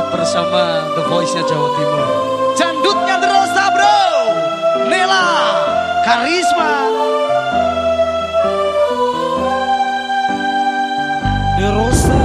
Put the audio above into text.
tetap bersama The Voice-nya Jawa Timur. Jandutnya The Rosa bro. Nela. Karisma. The Rosa